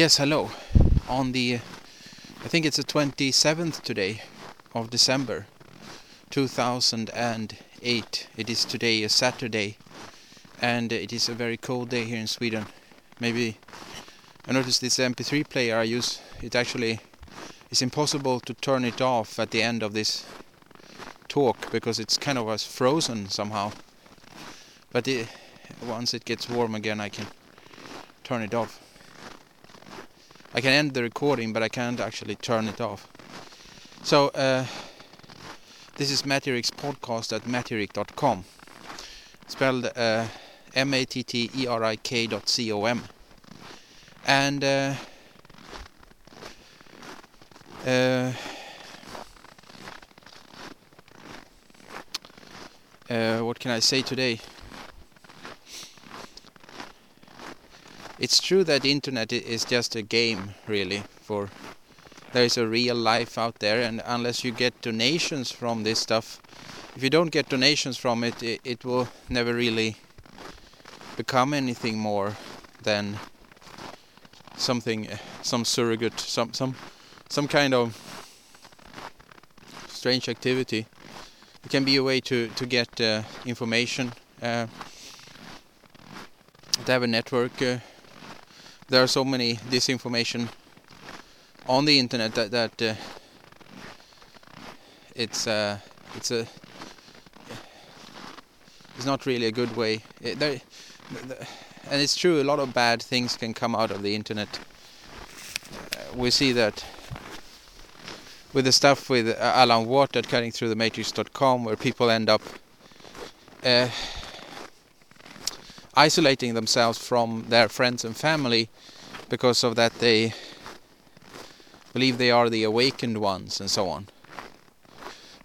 Yes, hello. On the, I think it's the 27th today of December 2008. It is today a Saturday and it is a very cold day here in Sweden. Maybe I noticed this MP3 player I use, it actually is impossible to turn it off at the end of this talk because it's kind of as frozen somehow. But it, once it gets warm again I can turn it off. I can end the recording, but I can't actually turn it off. So uh, this is Matterik's podcast at matterik.com, spelled uh, M-A-T-T-E-R-I-K dot C-O-M. And uh, uh, uh, what can I say today? It's true that the internet is just a game really for there is a real life out there and unless you get donations from this stuff if you don't get donations from it it, it will never really become anything more than something some surrogate some some some kind of strange activity. It can be a way to to get uh, information uh, to have a network uh, there are so many disinformation on the internet that, that uh, it's uh, it's a it's not really a good way. It, there, and it's true, a lot of bad things can come out of the internet. Uh, we see that with the stuff with Alan Watt at cuttingthroughthematrix.com, where people end up uh, isolating themselves from their friends and family because of that they believe they are the awakened ones and so on.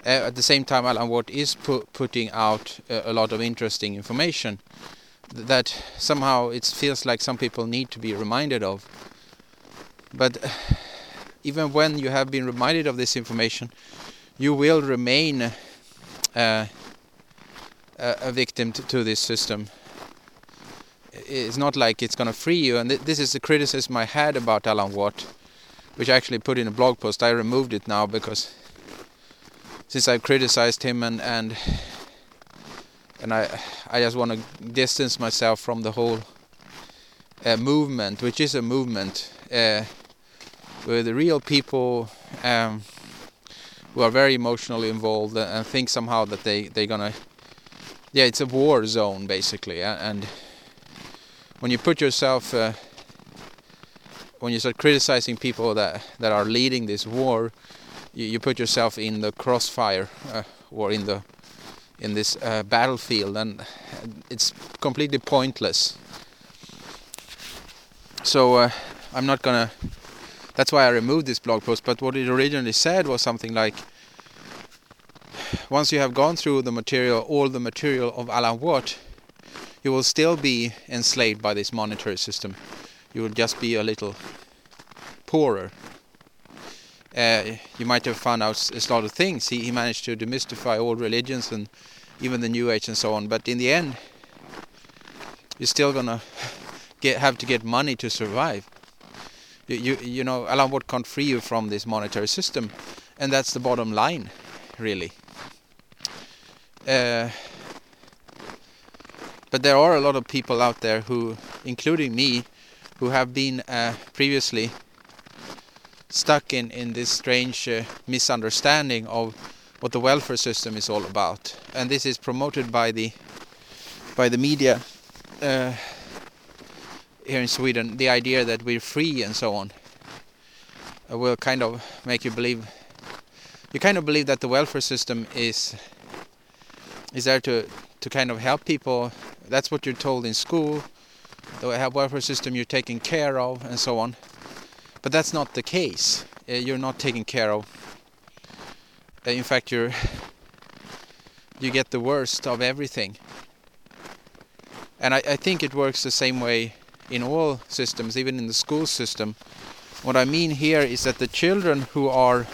Uh, at the same time, Alan Watt is pu putting out uh, a lot of interesting information that somehow it feels like some people need to be reminded of. But even when you have been reminded of this information, you will remain uh, a victim to this system it's not like it's going to free you. And th this is the criticism I had about Alan Watt, which I actually put in a blog post. I removed it now because since I've criticized him and and and I I just want to distance myself from the whole uh, movement, which is a movement uh, where the real people um, who are very emotionally involved and think somehow that they they're gonna yeah it's a war zone basically and when you put yourself uh, when you start criticizing people that that are leading this war you, you put yourself in the crossfire uh, or in the in this uh, battlefield and it's completely pointless. So uh, I'm not gonna that's why I removed this blog post but what it originally said was something like once you have gone through the material all the material of Alan Watt you will still be enslaved by this monetary system. You will just be a little poorer. Uh, you might have found out a lot of things. He, he managed to demystify all religions and even the New Age and so on. But in the end, you're still gonna get have to get money to survive. You you you know, Alan Watt can't free you from this monetary system, and that's the bottom line, really. Uh, but there are a lot of people out there who, including me, who have been uh, previously stuck in in this strange uh, misunderstanding of what the welfare system is all about, and this is promoted by the by the media uh, here in Sweden. The idea that we're free and so on uh, will kind of make you believe. You kind of believe that the welfare system is is there to to kind of help people that's what you're told in school. The welfare system you're taken care of and so on. But that's not the case. Uh, you're not taken care of. Uh, in fact, you're you get the worst of everything. And I, I think it works the same way in all systems, even in the school system. What I mean here is that the children who are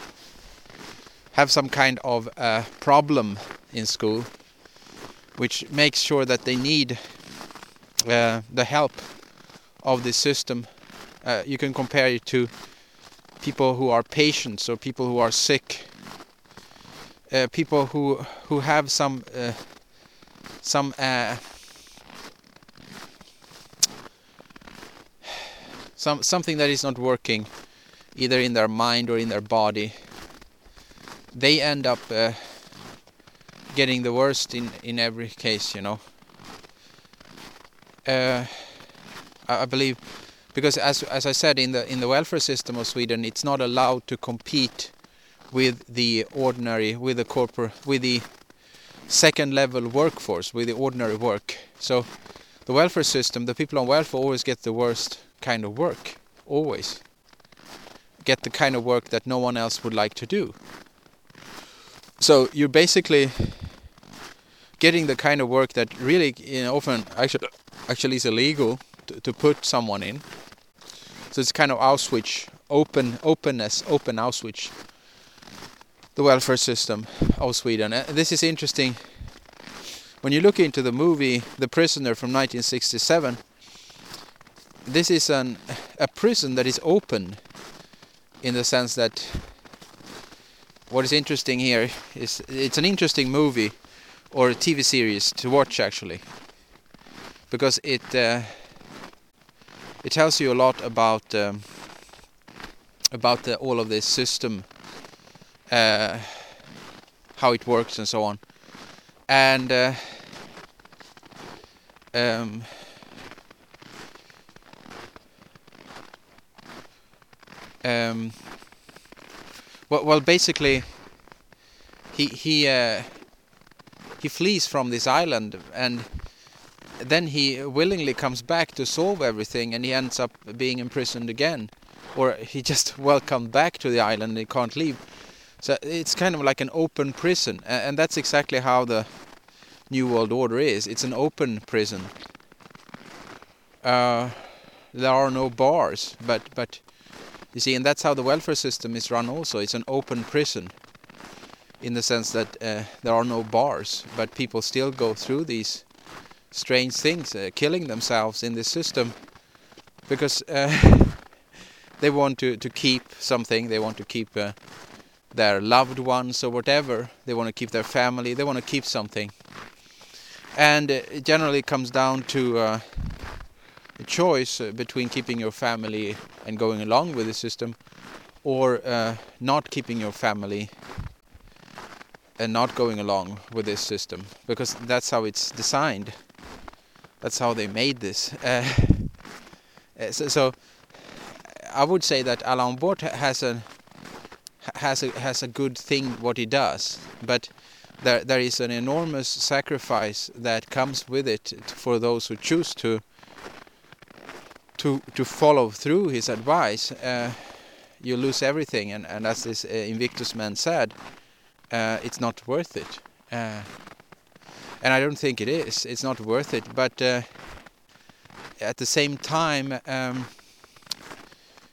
have some kind of uh, problem in school which makes sure that they need uh, the help of the system. Uh, you can compare it to people who are patients or people who are sick, uh, people who who have some uh, some uh, some something that is not working either in their mind or in their body. They end up uh, getting the worst in in every case you know. Uh, I, I believe because as as I said in the in the welfare system of Sweden it's not allowed to compete with the ordinary with the corporate with the second level workforce with the ordinary work. So the welfare system the people on welfare always get the worst kind of work always. Get the kind of work that no one else would like to do. So you're basically getting the kind of work that really you know, often actually actually is illegal to, to put someone in. So it's kind of Auschwitz open openness open Auschwitz the welfare system of Sweden. And this is interesting. When you look into the movie The Prisoner from 1967 this is an a prison that is open in the sense that what is interesting here is it's an interesting movie or a TV series to watch actually. Because it uh, it tells you a lot about um, about the, all of this system uh, how it works and so on. And uh, um, um, well, well, basically, he he uh, he flees from this island, and then he willingly comes back to solve everything, and he ends up being imprisoned again, or he just welcomed back to the island and he can't leave. So it's kind of like an open prison, and that's exactly how the New World Order is. It's an open prison. Uh, there are no bars, but but you see, and that's how the welfare system is run also. It's an open prison in the sense that uh, there are no bars, but people still go through these strange things, uh, killing themselves in this system because uh, they want to, to keep something, they want to keep uh, their loved ones or whatever, they want to keep their family, they want to keep something. And uh, it generally comes down to uh, a choice between keeping your family and going along with the system or not keeping your family and not going along with this system because that's how it's designed that's how they made this uh, uh so, so, I would say that Alan Watt has a has a has a good thing what he does but there there is an enormous sacrifice that comes with it for those who choose to to to follow through his advice, uh, you lose everything. And, and as this uh, Invictus man said, uh, it's not worth it. Uh, and I don't think it is. It's not worth it. But uh, at the same time, um,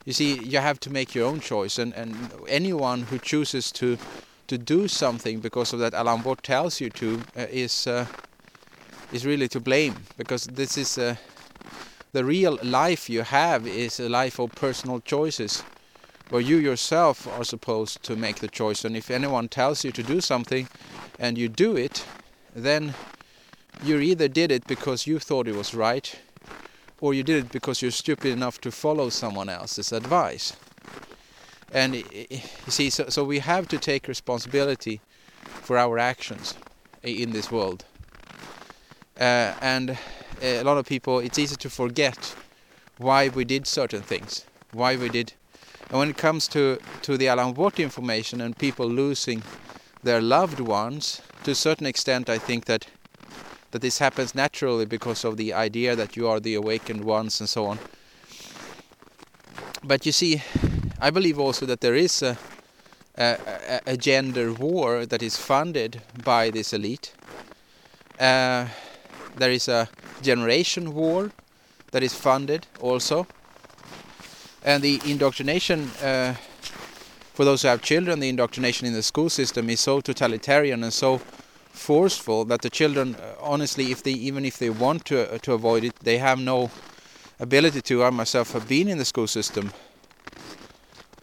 you see, you have to make your own choice. And, and anyone who chooses to to do something because of that Alan Watt tells you to uh, is is really to blame because this is the real life you have is a life of personal choices where you yourself are supposed to make the choice and if anyone tells you to do something and you do it then you either did it because you thought it was right or you did it because you're stupid enough to follow someone else's advice and you see so, so we have to take responsibility for our actions in this world uh, and a lot of people, it's easy to forget why we did certain things, why we did. And when it comes to to the Alan Watt information and people losing their loved ones, to a certain extent, I think that that this happens naturally because of the idea that you are the awakened ones and so on. But you see, I believe also that there is a, a, a gender war that is funded by this elite. Uh, there is a generation war that is funded also. And the indoctrination, uh, for those who have children, the indoctrination in the school system is so totalitarian and so forceful that the children, uh, honestly, if they even if they want to uh, to avoid it, they have no ability to. I myself have been in the school system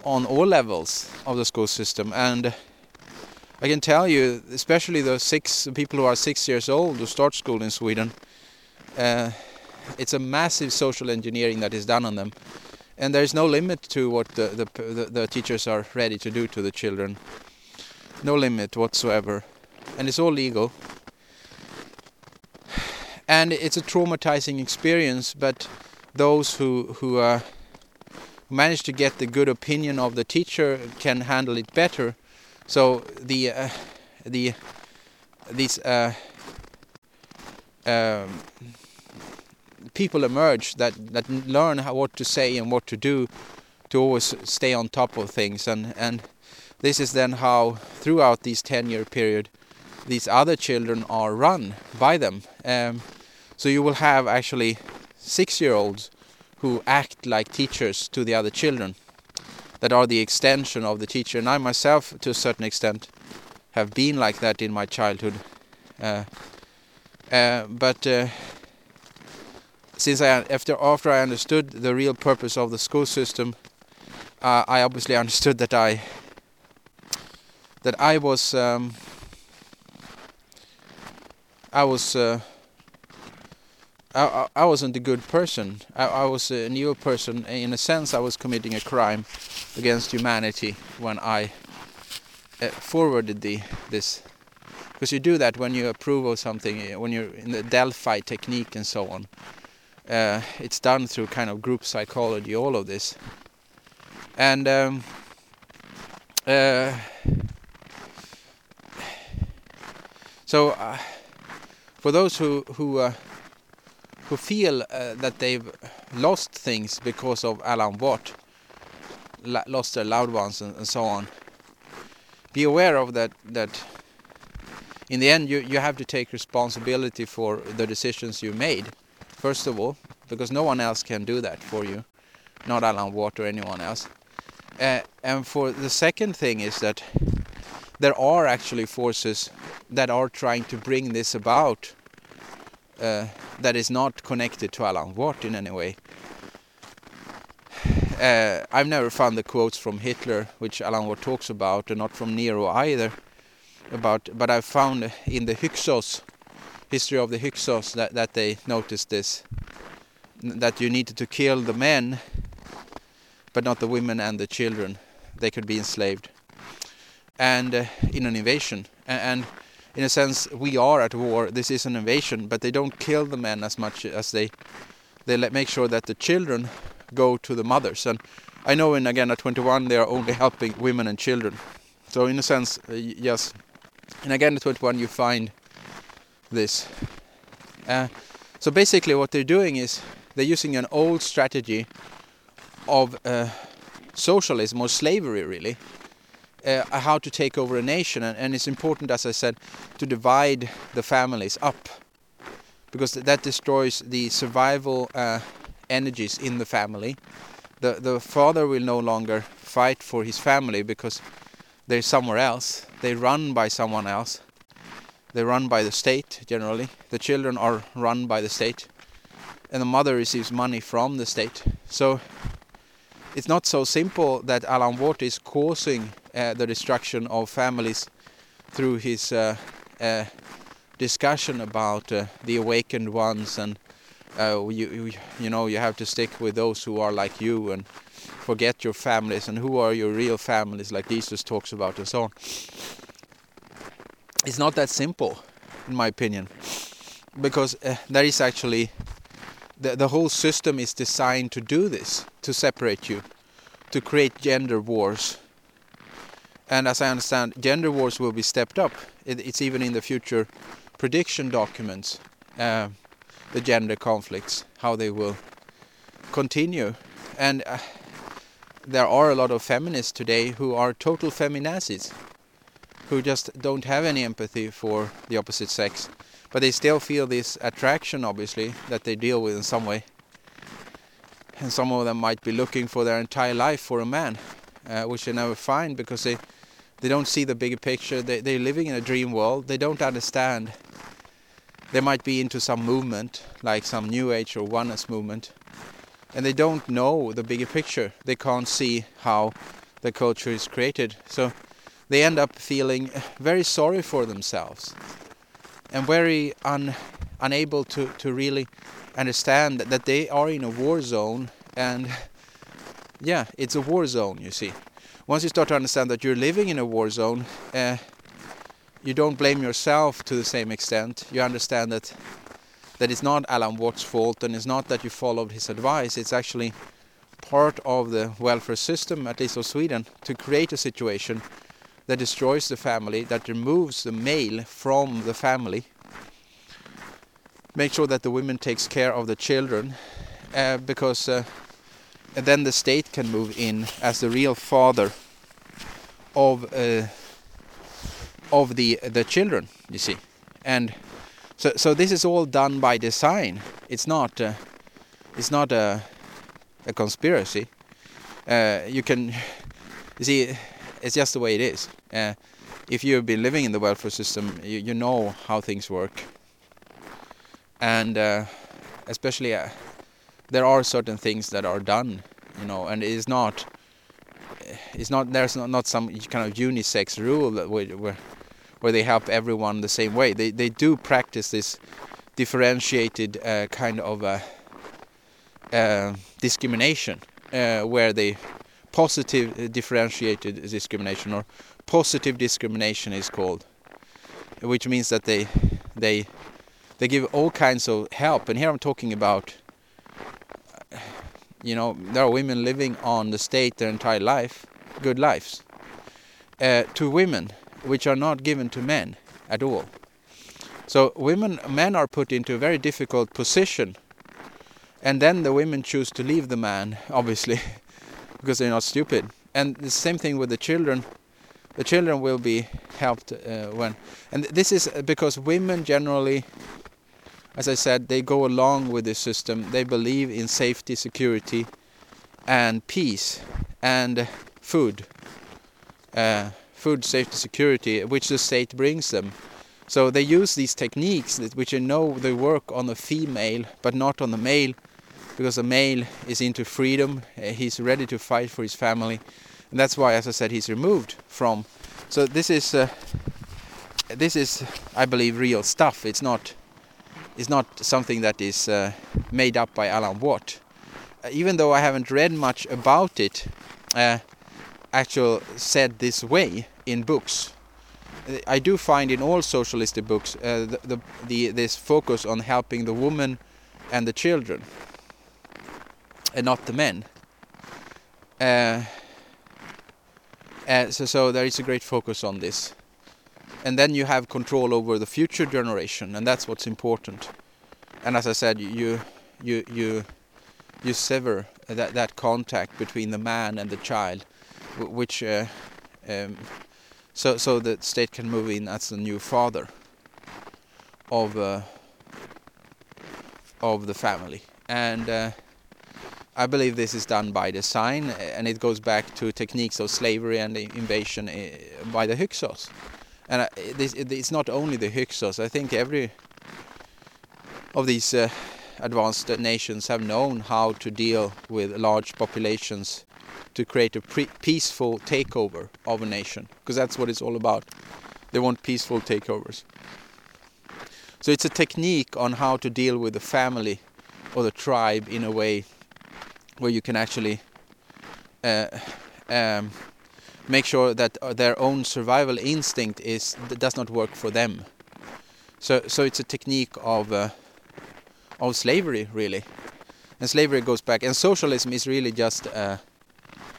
on all levels of the school system, and I can tell you, especially the six people who are six years old who start school in Sweden, uh, it's a massive social engineering that is done on them, and there is no limit to what the, the the, the teachers are ready to do to the children. No limit whatsoever, and it's all legal. And it's a traumatizing experience, but those who who uh, manage to get the good opinion of the teacher can handle it better so the uh, the these uh, um, people emerge that that learn how, what to say and what to do to always stay on top of things and and this is then how throughout this 10 year period these other children are run by them um, so you will have actually six year olds who act like teachers to the other children that are the extension of the teacher. And I myself, to a certain extent, have been like that in my childhood. Uh, uh, but uh, since I after after I understood the real purpose of the school system, uh, I obviously understood that I that I was um, I was uh, I, I wasn't a good person. I, I was an evil person. In a sense, I was committing a crime against humanity when I uh, forwarded the this. Because you do that when you approve of something, when you're in the Delphi technique and so on. Uh, it's done through kind of group psychology, all of this. And um, uh, so, uh, for those who who uh, who feel uh, that they've lost things because of Alan Watt, lost their loved ones and, and, so on. Be aware of that. That in the end, you you have to take responsibility for the decisions you made. First of all, because no one else can do that for you, not Alan Watt or anyone else. Uh, and for the second thing is that there are actually forces that are trying to bring this about uh, that is not connected to Alan Watt in any way. Uh, I've never found the quotes from Hitler, which Alan Watt talks about, and not from Nero either. About, but I've found in the Hyksos, history of the Hyksos, that that they noticed this, that you needed to kill the men, but not the women and the children. They could be enslaved, and uh, in an invasion, and, and in a sense we are at war. This is an invasion but they don't kill the men as much as they they let make sure that the children go to the mothers. And I know in Agenda 21 they are only helping women and children. So in a sense uh, yes. In Agenda 21 you find this. Uh, so basically what they're doing is they're using an old strategy of uh, socialism or slavery really uh, how to take over a nation. And, and, it's important as I said to divide the families up because that destroys the survival uh, energies in the family. The the father will no longer fight for his family because they're somewhere else. They run by someone else they run by the state generally the children are run by the state and the mother receives money from the state so it's not so simple that Alan Watt is causing uh, the destruction of families through his uh, uh, discussion about uh, the awakened ones and uh, you, you you know you have to stick with those who are like you and forget your families and who are your real families like Jesus talks about and so on. It's not that simple in my opinion because uh, there is actually the, the whole system is designed to do this, to separate you, to create gender wars. And as I understand, gender wars will be stepped up. It, it's even in the future prediction documents, uh, the gender conflicts, how they will continue. And uh, there are a lot of feminists today who are total feminazis, who just don't have any empathy for the opposite sex but they still feel this attraction obviously that they deal with in some way and some of them might be looking for their entire life for a man uh, which they never find because they they don't see the bigger picture they, they're living in a dream world they don't understand they might be into some movement like some new age or oneness movement and they don't know the bigger picture. They can't see how the culture is created. So they end up feeling very sorry for themselves and very un, unable to, to really understand that that they are in a war zone and yeah, it's a war zone, you see. Once you start to understand that you're living in a war zone, uh, you don't blame yourself to the same extent. You understand that that it's not Alan Watt's fault and it's not that you followed his advice. It's actually part of the welfare system, at least of Sweden, to create a situation that destroys the family, that removes the male from the family, make sure that the women takes care of the children, uh, because uh, then the state can move in as the real father of uh, of the the children. You see, and so so this is all done by design. It's not uh, it's not a a conspiracy. Uh, you can you see it's just the way it is. Uh, if you've been living in the welfare system, you, you know how things work, and uh, especially uh, there are certain things that are done, you know, and it is not. It's not there's not, not some kind of unisex rule that where, where they help everyone the same way. They they do practice this differentiated uh, kind of uh, uh, discrimination, uh, where they positive uh, differentiated discrimination or positive discrimination is called, which means that they they they give all kinds of help. And here I'm talking about, you know, there are women living on the state their entire life, good lives, uh, to women which are not given to men at all. So women, men are put into a very difficult position, and then the women choose to leave the man, obviously, because they're not stupid. And the same thing with the children. The children will be helped uh, when, and this is because women generally, as I said, they go along with the system. They believe in safety, security, and peace, and food. Uh, food safety security which the state brings them. So they use these techniques that, which you know they work on the female but not on the male because the male is into freedom, uh, he's ready to fight for his family and that's why as I said he's removed from. So this is uh, this is I believe real stuff. It's not it's not something that is uh, made up by Alan Watt. Uh, even though I haven't read much about it, uh, actual said this way in books. I do find in all socialist books uh, the, the, the, this focus on helping the woman and the children, and not the men. Uh, uh, so, so there is a great focus on this, and then you have control over the future generation, and that's what's important. And as I said, you you you you sever that that contact between the man and the child, which. Uh, um, so so the state can move in as the new father of uh, of the family and uh, I believe this is done by design eh, and it goes back to techniques of slavery and invasion uh, by the Hyksos and eh, this, it's not only the Hyksos I think every of these advanced nations have known how to deal with large populations to create a peaceful takeover of a nation because that's what it's all about. They want peaceful takeovers. So it's a technique on how to deal with the family or the tribe in a way where you can actually uh, um, make sure that uh, their own survival instinct is does not work for them. So so it's a technique of uh, of slavery really, and slavery goes back. And socialism is really just uh,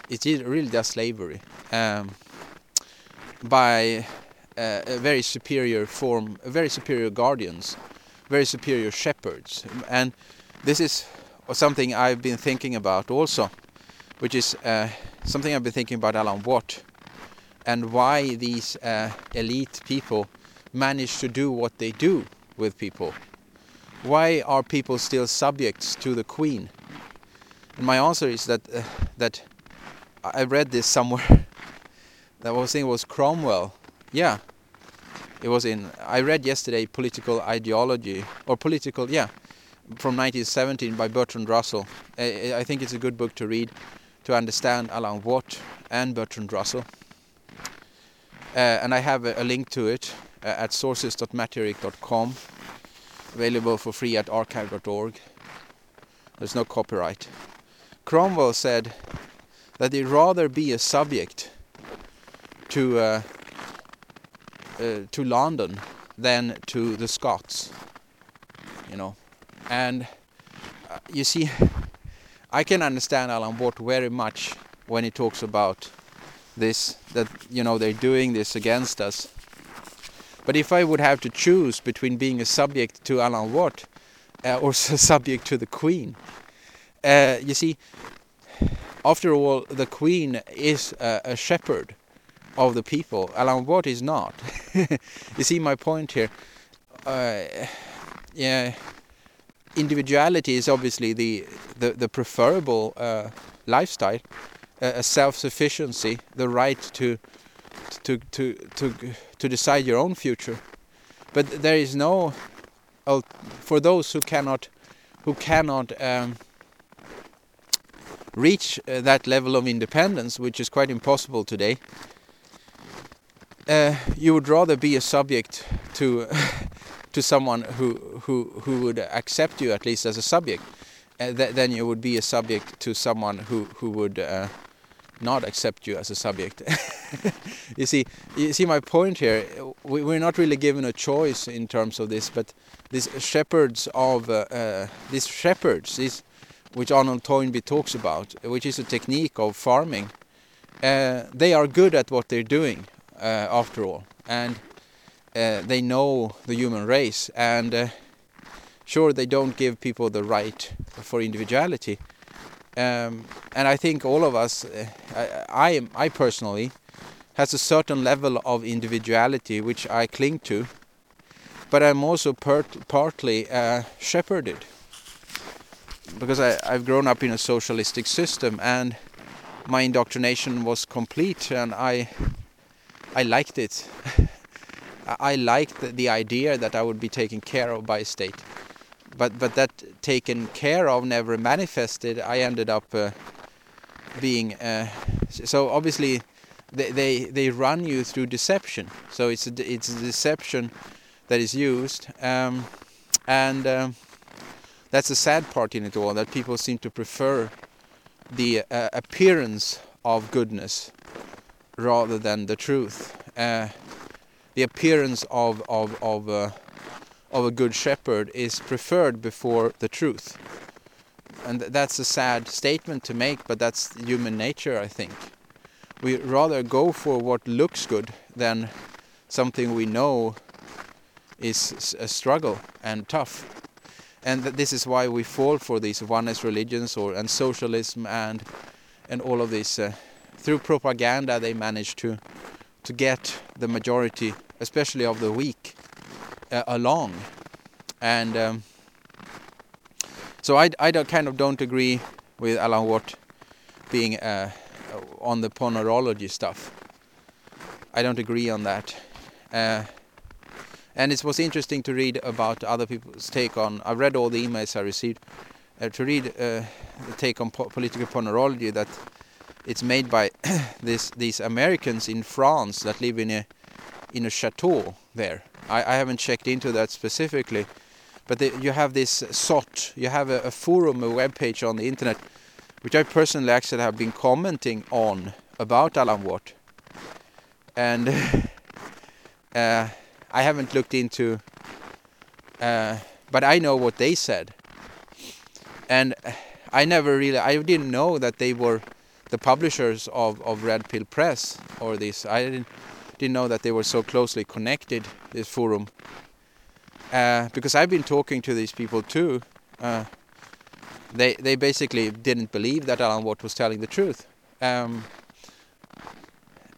it's really just slavery um, by uh, a very superior form, very superior guardians, very superior shepherds, and this is something I've been thinking about also, which is uh, something I've been thinking about Alan Watt, and why these uh, elite people manage to do what they do with people. Why are people still subjects to the Queen? And my answer is that uh, that I read this somewhere. that was saying was Cromwell. Yeah, it was in. I read yesterday political ideology or political. Yeah, from 1917 by Bertrand Russell. I, I think it's a good book to read to understand Alan Watt and Bertrand Russell. Uh, and I have a, a link to it uh, at sources.matterik.com, available for free at archive.org. There's no copyright. Cromwell said that he'd rather be a subject to uh, uh, to London than to the Scots, you know. And uh, you see, I can understand Alan Watt very much when he talks about this, that you know they're doing this against us. But if I would have to choose between being a subject to Alan Watt uh, or a subject to the Queen, uh, you see, after all, the Queen is a shepherd of the people. Alan Watt is not. you see my point here. Uh, yeah, individuality is obviously the the, the preferable uh, lifestyle, uh, self-sufficiency, the right to to to to to decide your own future. But there is no for those who cannot who cannot um, reach uh, that level of independence, which is quite impossible today. Uh, you would rather be a subject to to someone who who who would accept you at least as a subject, uh, th then you would be a subject to someone who who would uh, not accept you as a subject. you see, you see my point here. We, we're not really given a choice in terms of this, but these shepherds of uh, uh, these shepherds, these which Arnold Toynbee talks about, which is a technique of farming. Uh, they are good at what they're doing, uh, after all, and uh, they know the human race. And uh, sure, they don't give people the right for individuality. Um, and I think all of us, uh, I, I, I personally, has a certain level of individuality which I cling to, but I'm also part, partly uh, shepherded because I, I've grown up in a socialistic system and my indoctrination was complete and I I liked it. I liked the, the, idea that I would be taken care of by state. But but that taken care of never manifested. I ended up uh, being uh, so obviously they, they they run you through deception. So it's a, it's a deception that is used um, and um, that's the sad part in it all that people seem to prefer the uh, appearance of goodness rather than the truth uh, the appearance of of of uh, of a good shepherd is preferred before the truth. And that's a sad statement to make but that's human nature i think. We rather go for what looks good than something we know is a struggle and tough. And this is why we fall for these oneness religions or and socialism and and all of this uh, through propaganda they manage to to get the majority especially of the weak uh, along and um, so I, I kind of don't agree with Alan Watt being uh, on the ponerology stuff I don't agree on that uh, and it was interesting to read about other people's take on. I read all the emails I received uh, to read uh, the take on po political ponerology that it's made by this these Americans in France that live in a in a chateau there. I, I haven't checked into that specifically, but the, you have this SOT. You have a, a forum, a web page on the internet, which I personally actually have been commenting on about Alan Watt, and. Uh, I haven't looked into, uh, but I know what they said, and I never really, I didn't know that they were the publishers of of Red Pill Press or this. I didn't didn't know that they were so closely connected. This forum, uh, because I've been talking to these people too. Uh, they they basically didn't believe that Alan Watt was telling the truth, um,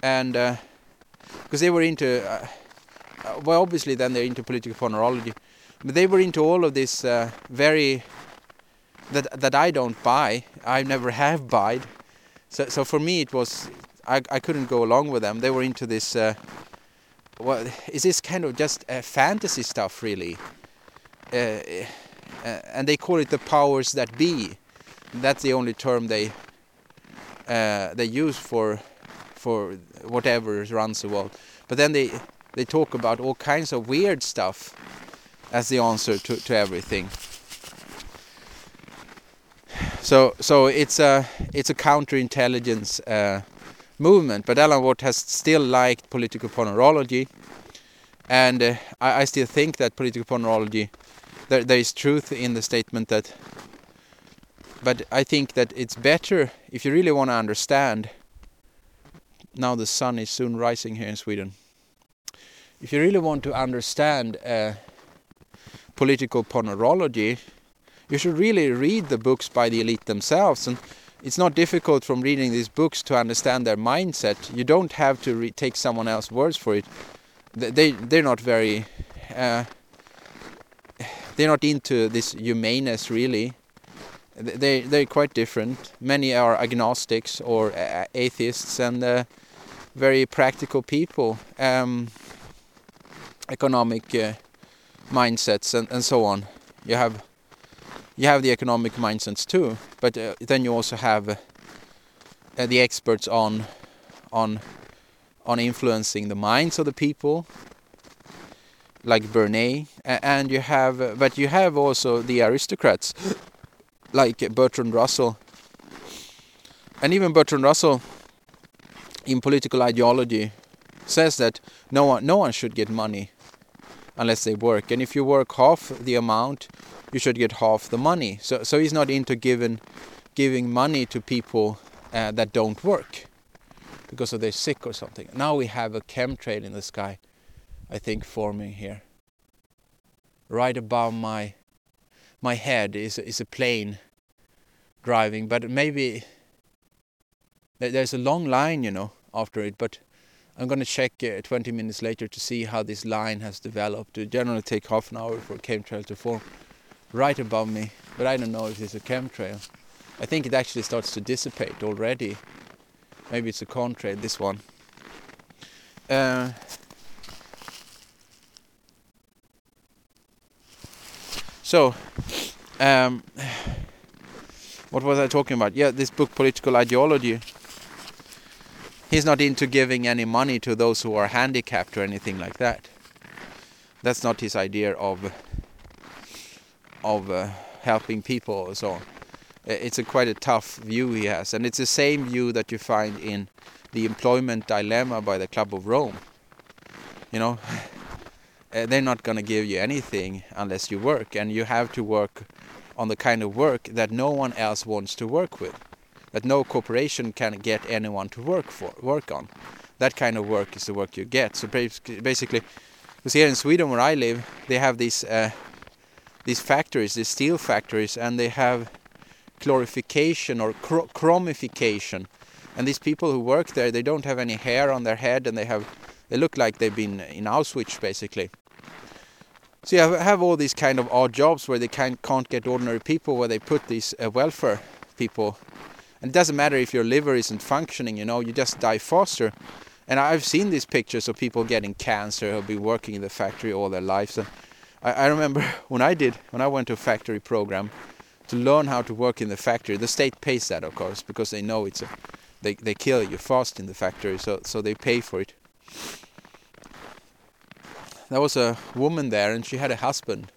and because uh, they were into uh, uh, well, obviously then they're into political ponerology, but they were into all of this uh, very that that I don't buy. I never have buyed. So so for me it was I I couldn't go along with them. They were into this. Uh, well, is this kind of just uh, fantasy stuff really? Uh, uh, and they call it the powers that be. That's the only term they uh, they use for for whatever runs the world. But then they they talk about all kinds of weird stuff as the answer to, to everything. So so it's a it's a counterintelligence uh, movement. But Alan Watt has still liked political ponerology, and uh, I, I, still think that political ponerology there there is truth in the statement that. But I think that it's better if you really want to understand. Now the sun is soon rising here in Sweden. If you really want to understand uh, political ponerology, you should really read the books by the elite themselves. And it's not difficult from reading these books to understand their mindset. You don't have to take someone else's words for it. They they're not very uh, they're not into this humaneness really. They they're quite different. Many are agnostics or atheists and uh, very practical people. Um, economic uh, mindsets and, and so on. You have you have the economic mindsets too, but uh, then you also have uh, the experts on on on influencing the minds of the people, like Bernays, and you have but you have also the aristocrats, like Bertrand Russell, and even Bertrand Russell in political ideology says that no one no one should get money unless they work. And if you work half the amount, you should get half the money. So so he's not into giving giving money to people uh, that don't work because of they're sick or something. Now we have a chemtrail in the sky, I think, forming here. Right above my my head is is a plane driving, but maybe there's a long line, you know, after it, but I'm going to check uh, 20 minutes later to see how this line has developed. It generally take half an hour for a chemtrail to form right above me, but I don't know if it's a chemtrail. I think it actually starts to dissipate already. Maybe it's a contrail, this one. Uh, so, um, what was I talking about? Yeah, this book, Political Ideology he's not into giving any money to those who are handicapped or anything like that. That's not his idea of of uh, helping people or so on. It's a quite a tough view he has, and it's the same view that you find in the employment dilemma by the Club of Rome. You know, they're not going to give you anything unless you work, and you have to work on the kind of work that no one else wants to work with that no corporation can get anyone to work for work on. That kind of work is the work you get. So basically, because here in Sweden where I live, they have these uh, these factories, these steel factories, and they have chlorification or chromification. And these people who work there, they don't have any hair on their head, and they have they look like they've been in Auschwitz basically. So you have, all these kind of odd jobs where they can't, can't get ordinary people, where they put these uh, welfare people and it doesn't matter if your liver isn't functioning, you know, you just die faster. And I've seen these pictures of people getting cancer who've been working in the factory all their lives. And I, I remember when I did, when I went to a factory program to learn how to work in the factory, the state pays that, of course, because they know it's a, they, they kill you fast in the factory, so, so they pay for it. There was a woman there and she had a husband.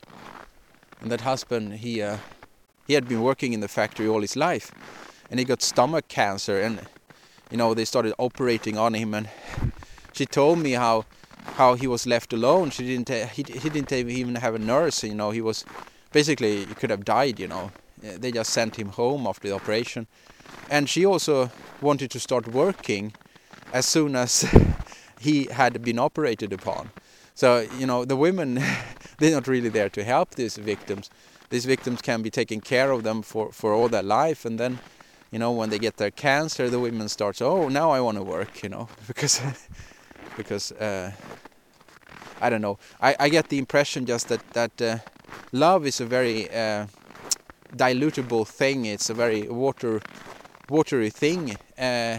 And that husband, he, uh, he had been working in the factory all his life and he got stomach cancer and you know they started operating on him and she told me how how he was left alone. She didn't he, he didn't even have a nurse you know he was basically he could have died you know. They just sent him home after the operation. And she also wanted to start working as soon as he had been operated upon. So you know the women they're not really there to help these victims. These victims can be taking care of them for for all their life and then you know when they get their cancer the women start oh now i want to work you know because because uh, i don't know. I, I get the impression just that that uh, love is a very uh, dilutable thing. It's a very water watery thing uh,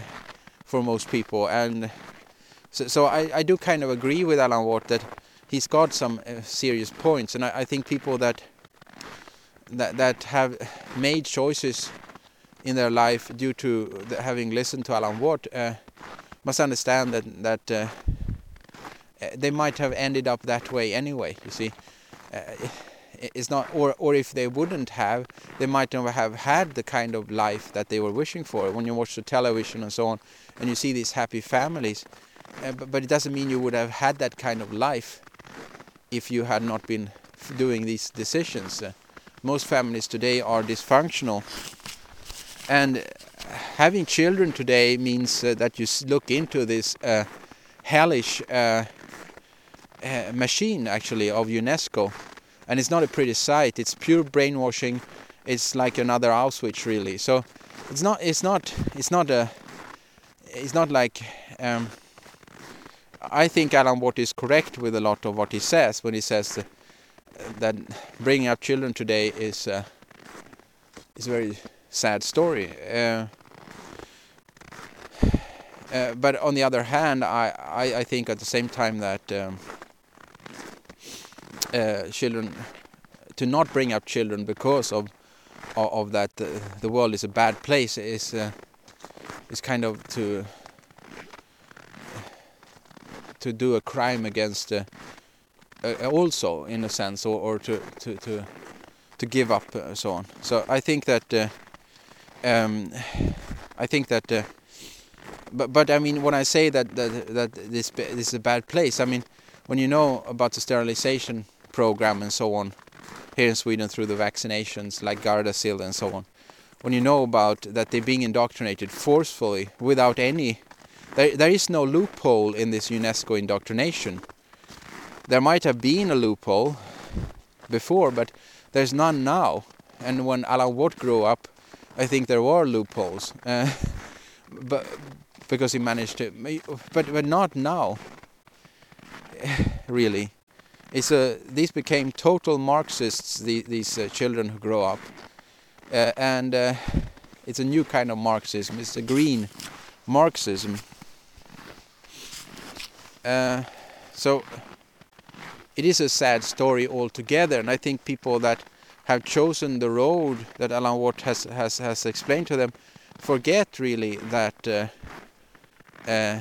for most people. And so, so I, I do kind of agree with Alan Watt that he's got some uh, serious points. And I, I think people that that that have made choices in their life due to having listened to Alan Watt uh, must understand that that uh, they might have ended up that way anyway. You see, uh, it's not, or or if they wouldn't have, they might never have had the kind of life that they were wishing for. When you watch the television and so on, and you see these happy families, uh, but, but it doesn't mean you would have had that kind of life if you had not been doing these decisions. Uh, most families today are dysfunctional, and having children today means uh, that you look into this uh, hellish uh, machine actually of UNESCO. And it's not a pretty sight. It's pure brainwashing. It's like another Auschwitz really. So it's not it's not it's not a it's not like um, I think Alan Watt is correct with a lot of what he says when he says uh, that bringing up children today is uh, is very sad story. Uh, uh, but on the other hand, I, I, I, think at the same time that um, uh, children to not bring up children because of of, of that uh, the world is a bad place is uh, is kind of to to do a crime against uh, also in a sense or, or to, to to to give up uh, so on so i think that um, i think that uh, but but i mean when i say that that that this this is a bad place i mean when you know about the sterilization program and so on here in Sweden through the vaccinations like Gardasil and so on. When you know about that they're being indoctrinated forcefully without any there, there is no loophole in this UNESCO indoctrination. There might have been a loophole before, but there's none now. And when Alan Watt grew up, I think there were loopholes, uh, but because he managed to, but but not now. Really, it's a these became total Marxists. The, these uh, children who grow up, uh, and uh, it's a new kind of Marxism. It's a green Marxism. Uh, so it is a sad story altogether, and I think people that have chosen the road that Alan Watt has has has explained to them forget really that. Uh, uh,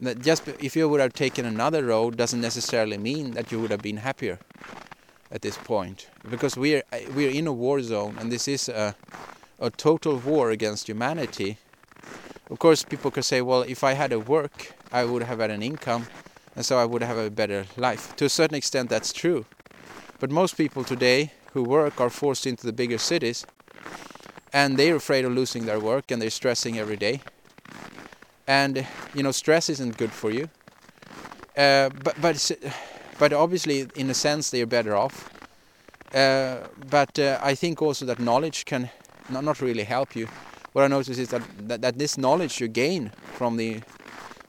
that just if you would have taken another road doesn't necessarily mean that you would have been happier at this point. Because we're we're in a war zone and this is a a total war against humanity. Of course people could say well if i had a work i would have had an income and so i would have a better life. To a certain extent that's true but most people today who work are forced into the bigger cities and they're afraid of losing their work and they're stressing every day. And you know stress isn't good for you. Uh, but but but obviously in a sense they're better off. Uh, but uh, I think also that knowledge can not, not really help you. What I notice is that, that, that this knowledge you gain from the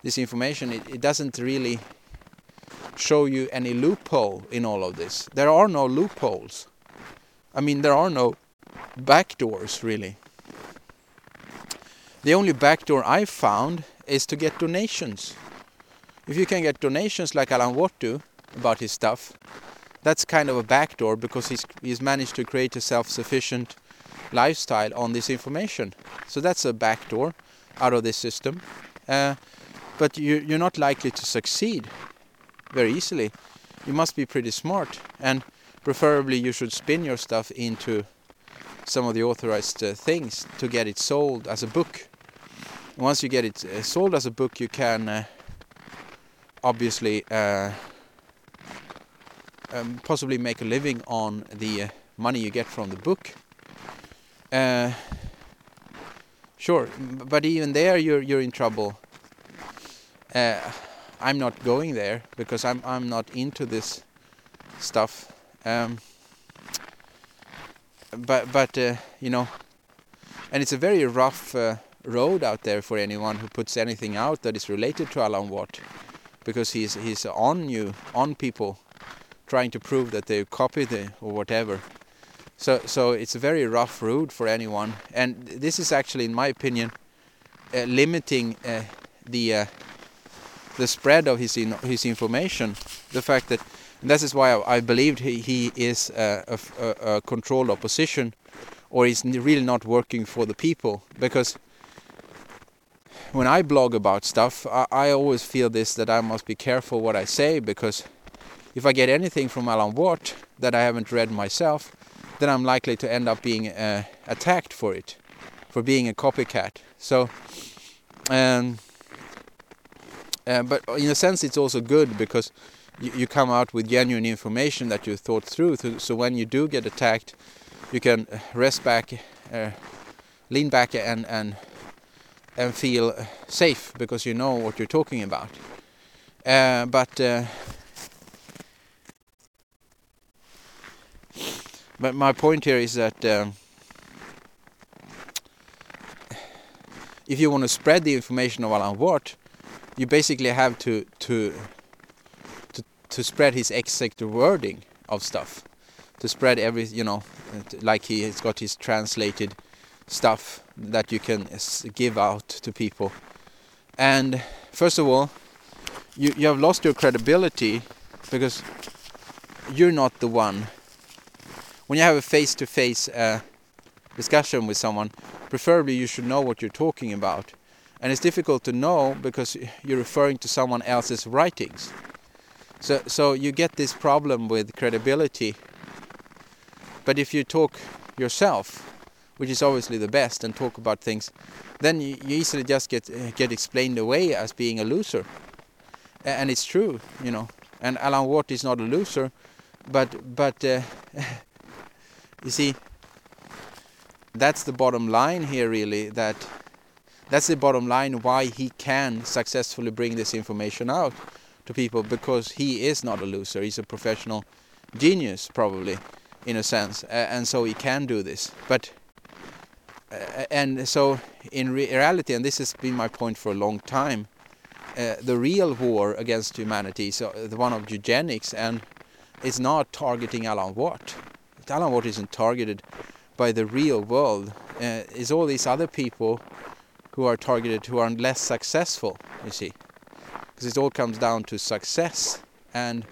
this information it, it doesn't really show you any loophole in all of this there are no loopholes I mean there are no backdoors really the only backdoor I found is to get donations. If you can get donations like Alan Watt do about his stuff, that's kind of a backdoor because he's he's managed to create a self-sufficient lifestyle on this information. So that's a backdoor out of this system. Uh, but you, you're not likely to succeed very easily. You must be pretty smart and preferably you should spin your stuff into some of the authorized uh, things to get it sold as a book. Once you get it uh, sold as a book you can uh, obviously uh, um, possibly make a living on the uh, money you get from the book. Uh, sure but even there you're you're in trouble I'm not going there because I'm I'm not into this stuff. Um, but but you know and it's a very rough road out there for anyone who puts anything out that is related to Alan Watt because he's he's on you on people trying to prove that they copied or whatever. So so it's a very rough road for anyone. And this is actually in my opinion uh, limiting uh, the uh, the spread of his in his information the fact that And this is why I, I believed he, he is a, a, a controlled opposition or he's really not working for the people because when I blog about stuff, I, I, always feel this that I must be careful what I say because if I get anything from Alan Watt that I haven't read myself, then I'm likely to end up being uh, attacked for it, for being a copycat. So, um, uh, but in a sense, it's also good because you, you come out with genuine information that you thought through. So when you do get attacked, you can rest back, uh, lean back, and and and feel safe because you know what you're talking about. Uh, but uh, but my point here is that um, if you want to spread the information of Alan Watt, you basically have to to to to spread his exact wording of stuff, to spread every you know, like he has got his translated stuff that you can give out to people. And first of all, you you have lost your credibility because you're not the one. When you have a face-to-face -face, uh, discussion with someone, preferably you should know what you're talking about and it's difficult to know because you're referring to someone else's writings. So so you get this problem with credibility. But if you talk yourself, which is obviously the best, and talk about things, then you, easily just get get explained away as being a loser. And it's true, you know. And Alan Watt is not a loser, but but uh, you see, that's the bottom line here, really. That that's the bottom line why he can successfully bring this information out to people because he is not a loser. He's a professional genius, probably, in a sense, uh, and so he can do this. But uh, and so in re reality, and this has been my point for a long time, uh, the real war against humanity, so the one of eugenics, and it's not targeting Alan Watt. Alan Watt isn't targeted by the real world. Uh, it's all these other people who are targeted who are less successful you see. Because it all comes down to success. And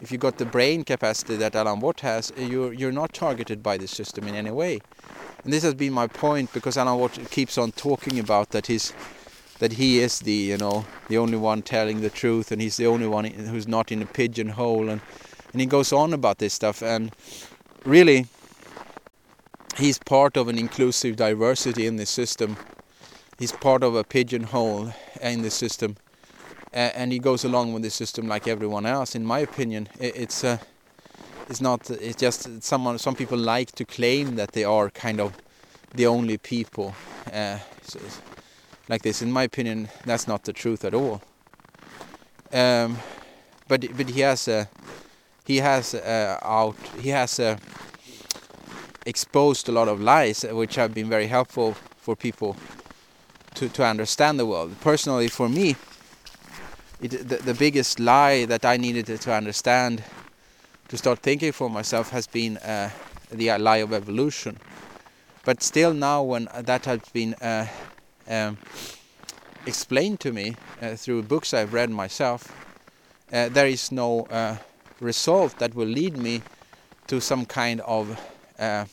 if you got the brain capacity that Alan Watt has eh, you're you're not targeted by the system in any way. And this has been my point because Alan Watt keeps on talking about that he's that he is the you know the only one telling the truth and he's the only one who's not in a pigeonhole and and he goes on about this stuff. And really he's part of an inclusive diversity in this system he's part of a pigeonhole in the system, and he goes along with the system like everyone else. In my opinion, it's uh, it's not. It's just someone. Some people like to claim that they are kind of the only people uh, like this. In my opinion, that's not the truth at all. Um, but but he has a he has uh, out he has uh, exposed a lot of lies which have been very helpful for people to, to understand the world. Personally, for me, it, the, the biggest lie that I needed to, to understand to start thinking for myself has been uh, the lie of evolution. But still now when that has been uh, um, explained to me uh, through books I've read myself, uh, there is no uh, result that will lead me to some kind of uh,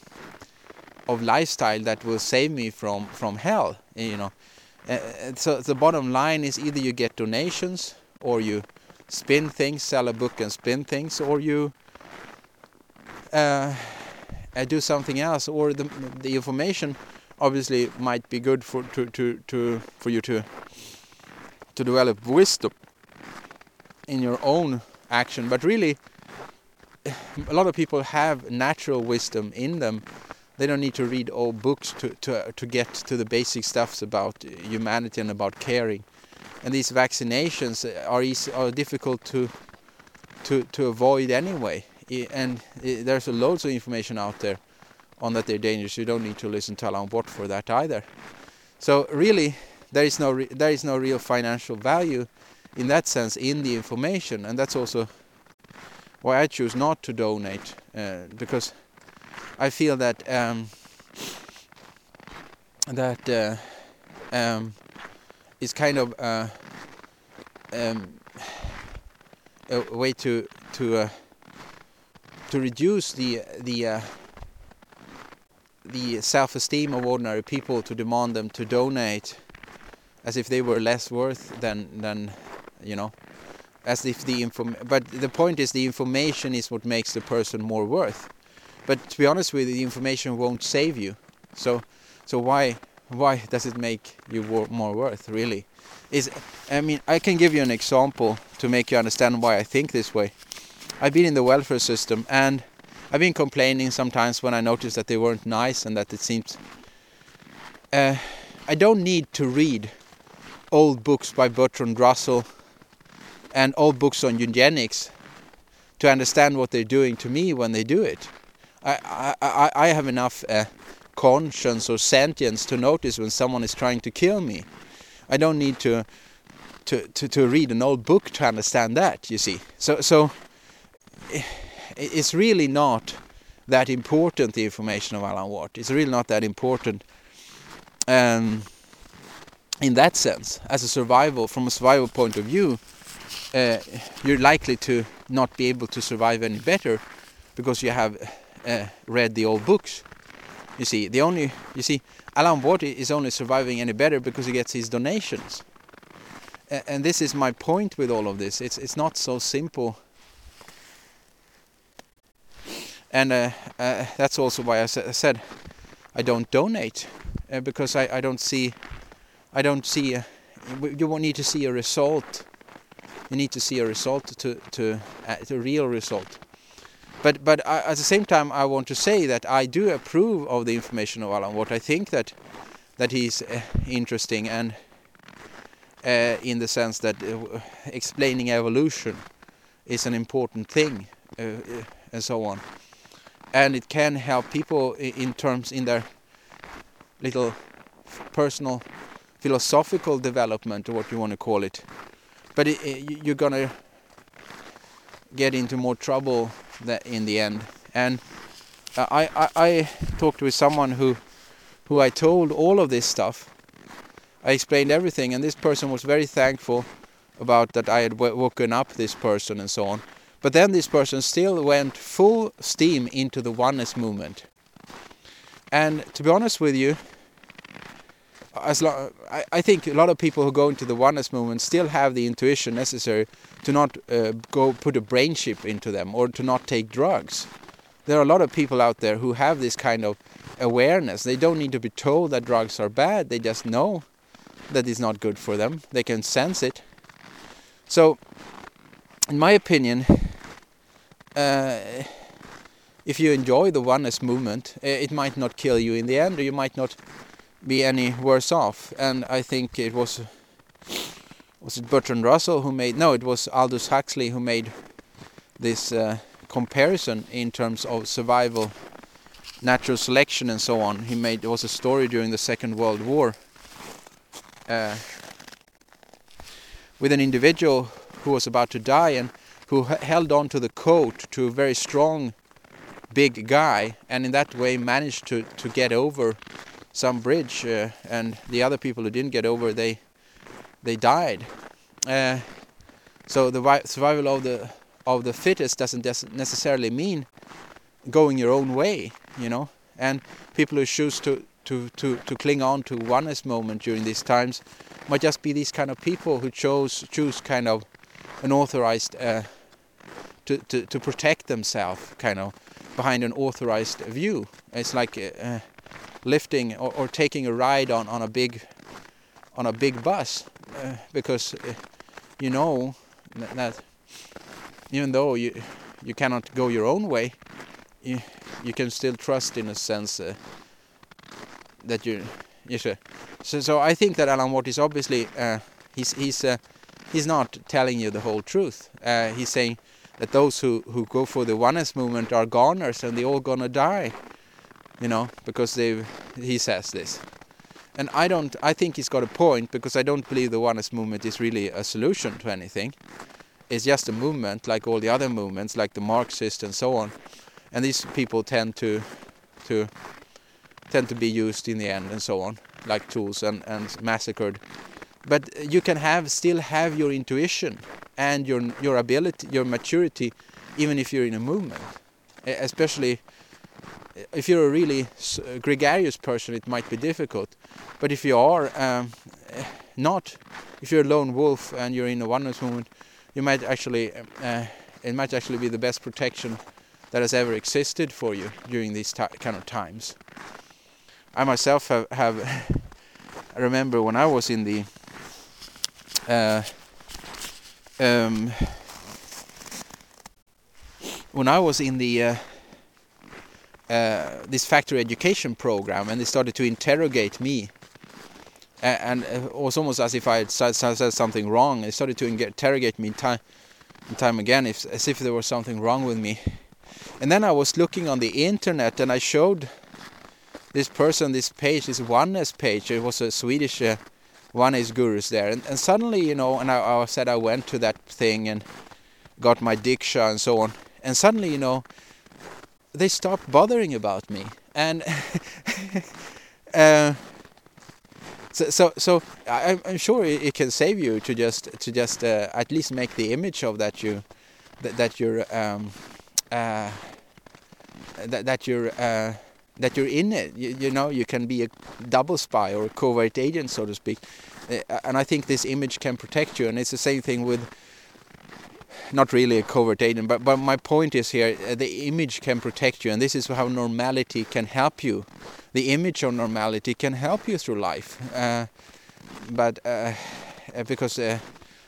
of lifestyle that will save me from from hell you know uh, so the bottom line is either you get donations or you spin things, sell a book and spin things, or you uh, uh, do something else, or the the information obviously might be good for to to to for you to to develop wisdom in your own action, but really a lot of people have natural wisdom in them they don't need to read old books to to to get to the basic stuffs about humanity and about caring. And these vaccinations are easy, are difficult to to to avoid anyway. And there's loads of information out there on that they're dangerous. You don't need to listen to Alan Watt for that either. So really, there is no there is no real financial value in that sense in the information, and that's also why I choose not to donate uh, because I feel that um, that uh, um, is kind of uh, um, a way to to uh, to reduce the the uh, the self-esteem of ordinary people to demand them to donate as if they were less worth than than you know as if the inform but the point is the information is what makes the person more worth but to be honest with you the information won't save you. So so why why does it make you more worth really? Is i mean i can give you an example to make you understand why i think this way. I've been in the welfare system and i've been complaining sometimes when i noticed that they weren't nice and that it seems uh, i don't need to read old books by bertrand russell and old books on eugenics to understand what they're doing to me when they do it. I I, I have enough uh, conscience or sentience to notice when someone is trying to kill me. I don't need to to to, to read an old book to understand that. You see, so so it's really not that important the information of Alan Watt. It's really not that important. Um, in that sense, as a survival, from a survival point of view, uh, you're likely to not be able to survive any better because you have uh, read the old books. You see, the only you see, Alan Watt is only surviving any better because he gets his donations. Uh, and this is my point with all of this. It's it's not so simple. And uh, uh, that's also why I, sa I, said I don't donate uh, because I, I don't see I don't see you won't need to see a result you need to see a result to to uh, a real result. But but I, at the same time, I want to say that I do approve of the information of Alan Watt. I think that that he's uh, interesting and uh, in the sense that uh, explaining evolution is an important thing uh, and so on, and it can help people in terms in their little personal philosophical development or what you want to call it but it, it, you're gonna get into more trouble in the end. And uh, I, I, I talked with someone who who I told all of this stuff. I explained everything, and this person was very thankful about that I had woken up this person and so on. But then this person still went full steam into the oneness movement. And to be honest with you, as long, I, I, think a lot of people who go into the oneness movement still have the intuition necessary to not uh, go put a brain chip into them or to not take drugs. There are a lot of people out there who have this kind of awareness. They don't need to be told that drugs are bad. They just know that it's not good for them. They can sense it. So, in my opinion, uh, if you enjoy the oneness movement, uh, it might not kill you in the end, or you might not be any worse off. And I think it was was it Bertrand Russell who made no, it was Aldous Huxley who made this uh, comparison in terms of survival, natural selection, and so on. He made there was a story during the Second World War uh, with an individual who was about to die and who held on to the coat to a very strong big guy and in that way managed to to get over some bridge, uh, and the other people who didn't get over, they they died. Uh, so the survival of the of the fittest doesn't necessarily mean going your own way, you know. And people who choose to to to to cling on to oneness moment during these times might just be these kind of people who chose choose kind of an authorized uh, to to to protect themselves, kind of behind an authorized view. It's like. Uh, lifting or, or, taking a ride on, on a big on a big bus uh, because uh, you know that even though you you cannot go your own way you you can still trust in a sense uh, that you yes so so I think that Alan Watt is obviously uh, he's he's uh, he's not telling you the whole truth. Uh, he's saying that those who who go for the oneness movement are goners and they all gonna die you know, because they he says this. And I don't I think he's got a point because I don't believe the oneness movement is really a solution to anything. It's just a movement like all the other movements like the Marxist and so on. And these people tend to to tend to be used in the end and so on like tools and and massacred. But you can have still have your intuition and your your ability your maturity even if you're in a movement especially if you're a really gregarious person, it might be difficult. But if you are um, eh, not, if you're a lone wolf and you're in a oneness movement, you might actually, uh, it might actually be the best protection that has ever existed for you during these kind of times. I myself have, have I remember when I was in the uh, um, when I was in the uh, uh, this factory education program and they started to interrogate me. A- and uh, it was almost as if I had said, said something wrong. They started to interrogate me time and time again if, as if there was something wrong with me. And then I was looking on the internet and I showed this person this page this oneness page. It was a Swedish uh, oneness gurus there. And, and suddenly you know and I, I said I went to that thing and got my diksha and so on. And suddenly you know they stopped bothering about me. And uh, so so, so I, I'm sure it, it can save you to just to just uh, at least make the image of that you that, that you're um, uh, that, that you're uh, that you're in it. You, you know you can be a double spy or a covert agent so to speak. Uh, and I think this image can protect you. And it's the same thing with not really a covert agent, but, but my point is here uh, the image can protect you, and this is how normality can help you. The image of normality can help you through life, uh, but uh, uh, because uh,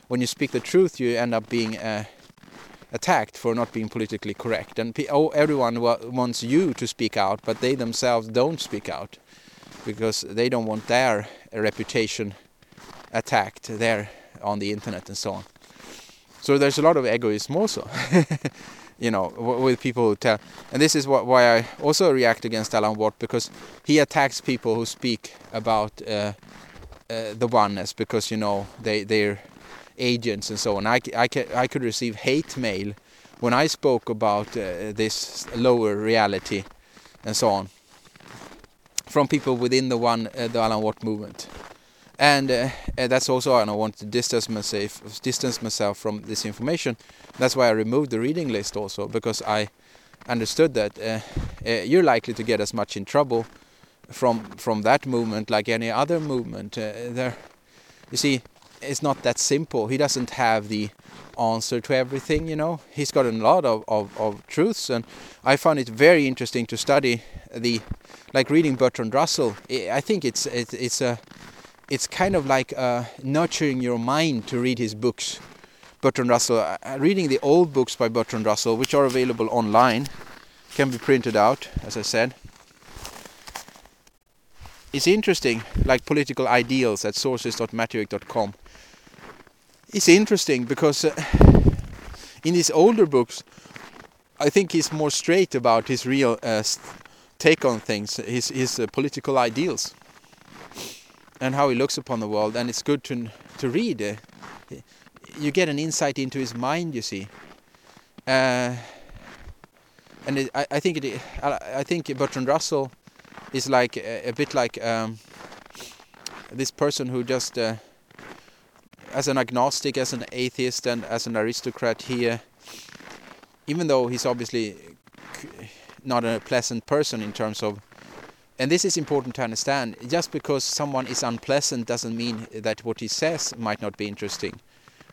when you speak the truth, you end up being uh, attacked for not being politically correct, and oh, everyone wa- wants you to speak out, but they themselves don't speak out because they don't want their reputation attacked there on the internet and so on. So there's a lot of egoism also, you know, with people who tell. And this is what, why I also react against Alan Watt because he attacks people who speak about uh, uh, the oneness because you know they they're agents and so on. I I, I could receive hate mail when I spoke about uh, this lower reality and so on from people within the one uh, the Alan Watt movement and uh, that's also and I want to distance myself distance myself from this information. That's why I removed the reading list also because I understood that uh, uh, you're likely to get as much in trouble from from that movement like any other movement. Uh, there, you see, it's not that simple. He doesn't have the answer to everything. You know, he's got a lot of, of, of truths, and I found it very interesting to study the like reading Bertrand Russell. I think it's it, it's a it's kind of like uh, nurturing your mind to read his books. Bertrand Russell, uh, uh, reading the old books by Bertrand Russell, which are available online, can be printed out, as I said. It's interesting, like political ideals at sources.matterik.com. It's interesting because uh, in his older books, I think he's more straight about his real uh, take on things, his his uh, political ideals and how he looks upon the world and it's good to to read uh, you get an insight into his mind you see. Uh, and it, I, I think it I, I think Bertrand Russell is like a, a bit like um, this person who just uh, as an agnostic as an atheist and as an aristocrat he uh, even though he's obviously not a pleasant person in terms of and this is important to understand. Just because someone is unpleasant doesn't mean that what he says might not be interesting.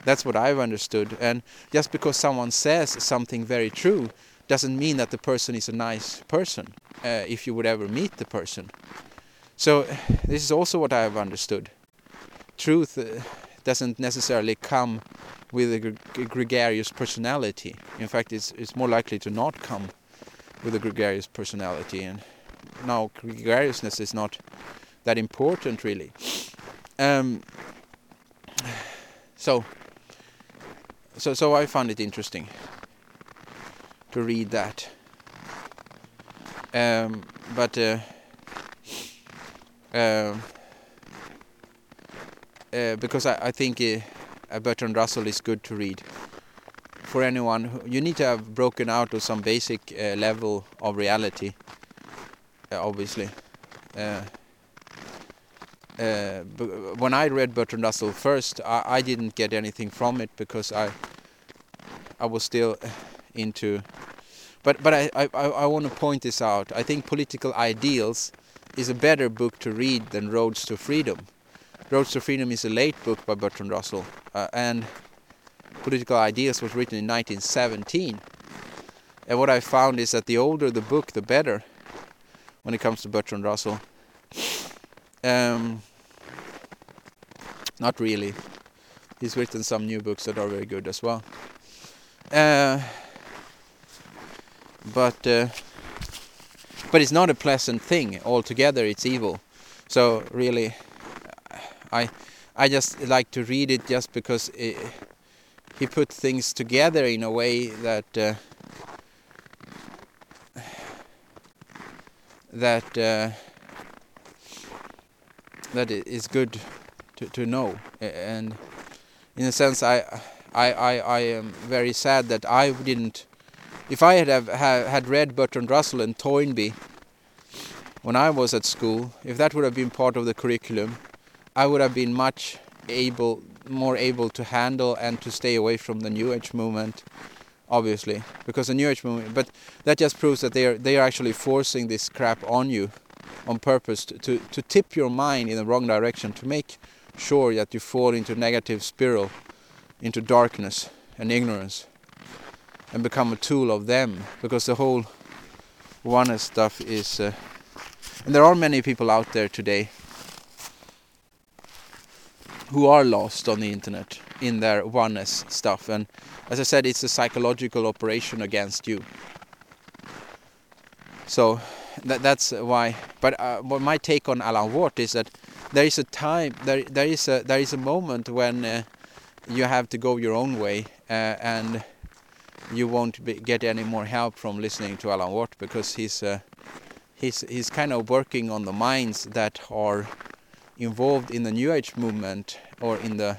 That's what I've understood. And just because someone says something very true doesn't mean that the person is a nice person, uh, if you would ever meet the person. So this is also what I have understood. Truth uh, doesn't necessarily come with a gre- gregarious personality. In fact, it's it's more likely to not come with a gregarious personality. And now gregariousness is not that important really. Um, so, so, so I found it interesting to read that. Um, but uh, uh, uh, because I, I think uh, Bertrand Russell is good to read for anyone. Who, you need to have broken out of some basic uh, level of reality obviously. Uh, uh, when I read Bertrand Russell first, I, I didn't get anything from it because I I was still into but but I I, I want to point this out. I think political ideals is a better book to read than Roads to Freedom. Roads to Freedom is a late book by Bertrand Russell, uh, and Political Ideals was written in 1917. And what I found is that the older the book, the better when it comes to Bertrand Russell. Um, not really. He's written some new books that are very good as well. Uh, but uh, but it's not a pleasant thing altogether. It's evil. So really, I I just like to read it just because it, he put things together in a way that uh, that uh, that is good to to know. And in a sense I I I, I am very sad that I didn't if I had have, had read Bertrand Russell and Toynbee when I was at school if that would have been part of the curriculum I would have been much able more able to handle and to stay away from the new age movement obviously because the new age movement but that just proves that they are they are actually forcing this crap on you on purpose to, to, to tip your mind in the wrong direction to make sure that you fall into negative spiral into darkness and ignorance and become a tool of them because the whole oneness stuff is uh, and there are many people out there today who are lost on the internet in their oneness stuff and as I said, it's a psychological operation against you. So that, that's why. But uh, my take on Alan Watt is that there is a time, there there is a there is a moment when uh, you have to go your own way, uh, and you won't be, get any more help from listening to Alan Watt because he's uh, he's he's kind of working on the minds that are involved in the New Age movement or in the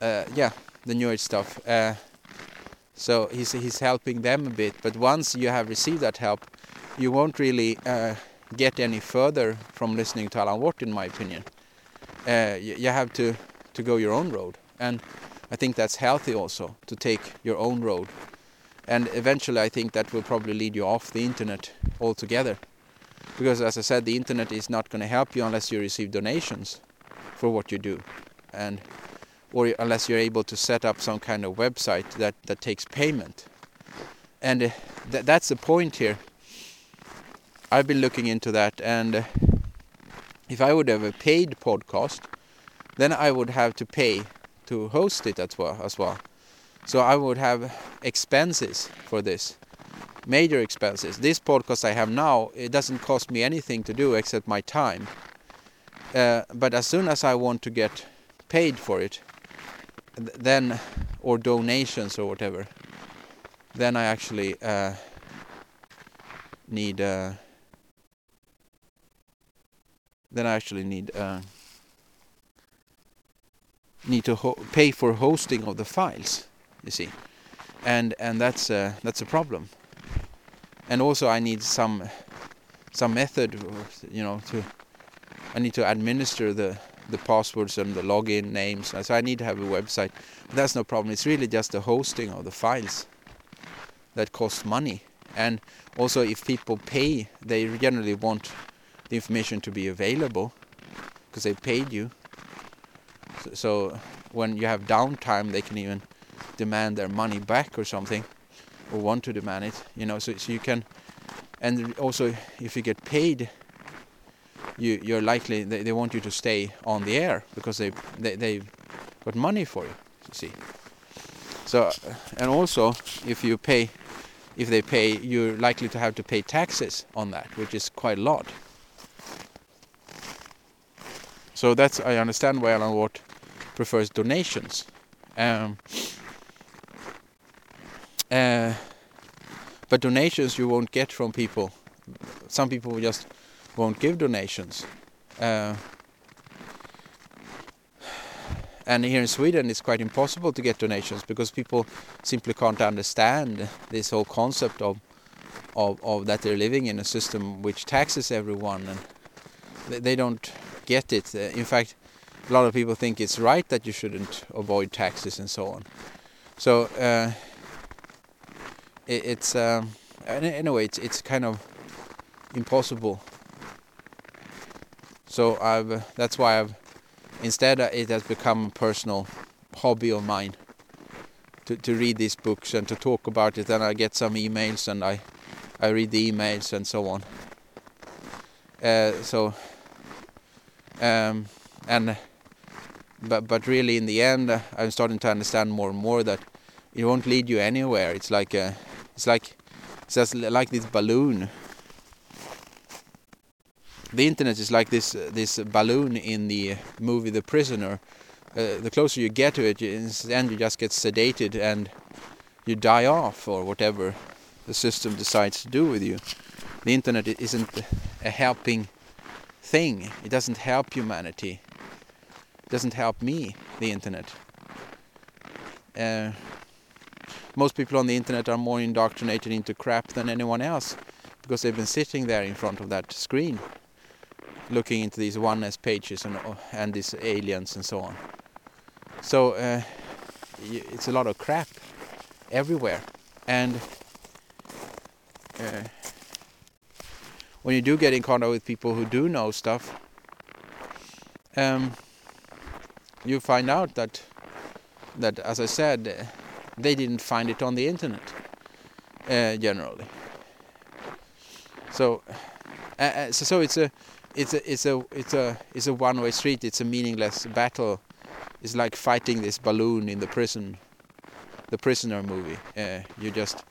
uh, yeah the new age stuff. Uh, so he's he's helping them a bit. But once you have received that help, you won't really uh, get any further from listening to Alan Watt, in my opinion. Uh, you, you have to to go your own road, and I think that's healthy also to take your own road. And eventually, I think that will probably lead you off the internet altogether, because as I said, the internet is not going to help you unless you receive donations for what you do, and or unless you're able to set up some kind of website that, that takes payment. And uh, th that's the point here. I've been looking into that, and uh, if I would have a paid podcast, then I would have to pay to host it as well. As well. So I would have expenses for this, major expenses. This podcast I have now, it doesn't cost me anything to do except my time. Uh, but as soon as I want to get paid for it, then or donations or whatever then I actually uh, need uh, then I actually need uh, need to pay for hosting of the files you see and and that's uh, that's a problem and also I need some some method you know to I need to administer the the passwords and the login names. So I need to have a website. But that's no problem. It's really just the hosting of the files that costs money. And also if people pay, they generally want the information to be available because they paid you. So, so when you have downtime, they can even demand their money back or something or want to demand it, you know, so, so you can, and also if you get paid you you're likely they, they want you to stay on the air because they they they've got money for you. You see. So and also if you pay if they pay you're likely to have to pay taxes on that which is quite a lot. So that's I understand why Alan Watt prefers donations. Um, uh, but donations you won't get from people. Some people just won't give donations. Uh, and here in Sweden it's quite impossible to get donations because people simply can't understand this whole concept of of, of that they're living in a system which taxes everyone and they, they don't get it. Uh, in fact, a lot of people think it's right that you shouldn't avoid taxes and so on. So uh, it, it's um, anyway it's it's kind of impossible. So I've that's why I've instead uh, it has become a personal hobby of mine to to read these books and to talk about it. And I get some emails and I I read the emails and so on. Uh, so um, and but but really in the end uh, I'm starting to understand more and more that it won't lead you anywhere. It's like a, it's like it's just like this balloon. The internet is like this uh, this balloon in the movie The Prisoner. Uh, the closer you get to it, in the end you just get sedated and you die off or whatever the system decides to do with you. The internet isn't a helping thing. It doesn't help humanity. It doesn't help me, the internet. Uh, most people on the internet are more indoctrinated into crap than anyone else because they've been sitting there in front of that screen looking into these oneness pages and and these aliens and so on. So uh, it's a lot of crap everywhere, and uh, when you do get in contact with people who do know stuff, um, you find out that that, as I said, they didn't find it on the internet uh, generally. So, uh, uh, so, so it's a, it's a, it's a, it's a, it's a one-way street. It's a meaningless battle. It's like fighting this balloon in the prison, the prisoner movie. Uh, you just,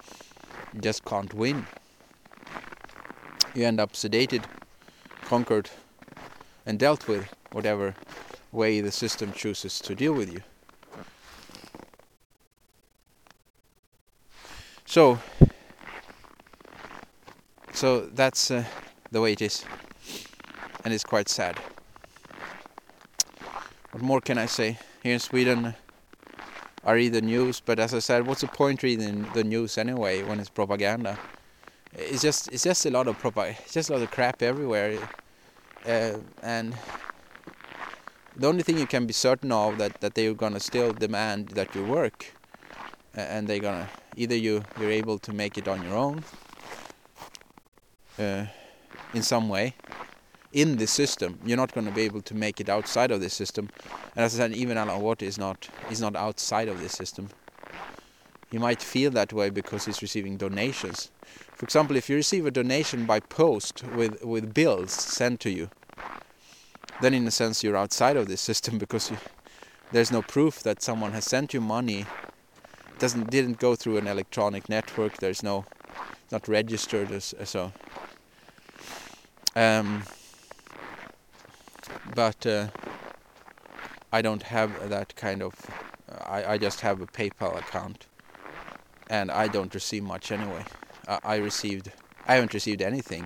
you just can't win. You end up sedated, conquered, and dealt with whatever way the system chooses to deal with you. So, so that's uh, the way it is, and it's quite sad. What more can I say? Here in Sweden, I read the news, but as I said, what's the point reading the news anyway when it's propaganda? It's just it's just a lot of propaganda, just a lot of crap everywhere, uh, and the only thing you can be certain of that that they're gonna still demand that you work, and they're gonna either you you're able to make it on your own uh, in some way in the system. You're not going to be able to make it outside of this system. And as I said even Alan Watt is not is not outside of this system. You might feel that way because he's receiving donations. For example if you receive a donation by post with with bills sent to you then in a sense you're outside of this system because you, there's no proof that someone has sent you money doesn't didn't go through an electronic network. There's no not registered as, so. Um, but uh, I don't have that kind of. I I just have a PayPal account, and I don't receive much anyway. I, I received. I haven't received anything.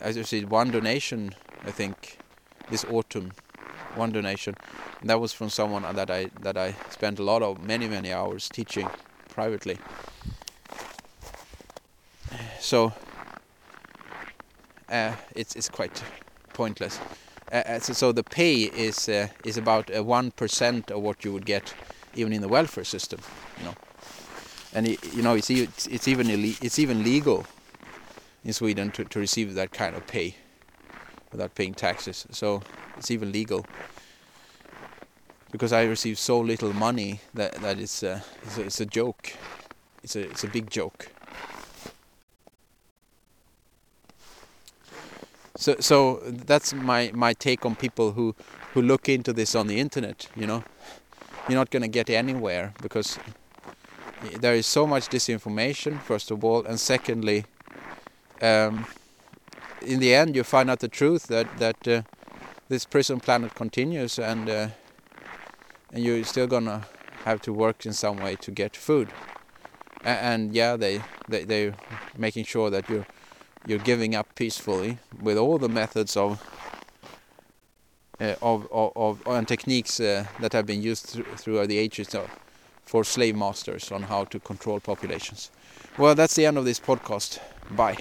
I received one donation, I think, this autumn. One donation, and that was from someone that I that I spent a lot of many many hours teaching privately. So uh, it's it's quite pointless. Uh, uh so, so, the pay is uh, is about one percent of what you would get even in the welfare system, you know. And it, you know it's it's, it's even it's even legal in Sweden to to receive that kind of pay without paying taxes. So it's even legal because I receive so little money that that it's a, it's a, it's a joke. It's a it's a big joke. So so that's my my take on people who who look into this on the internet. You know, you're not gonna get anywhere because there is so much disinformation. First of all, and secondly, um, in the end, you find out the truth that that uh, this prison planet continues and. Uh, and you're still gonna have to work in some way to get food. And, and yeah, they they they're making sure that you're you're giving up peacefully with all the methods of uh, of, of, of and techniques uh, that have been used th throughout the ages of, for slave masters on how to control populations. Well, that's the end of this podcast. Bye.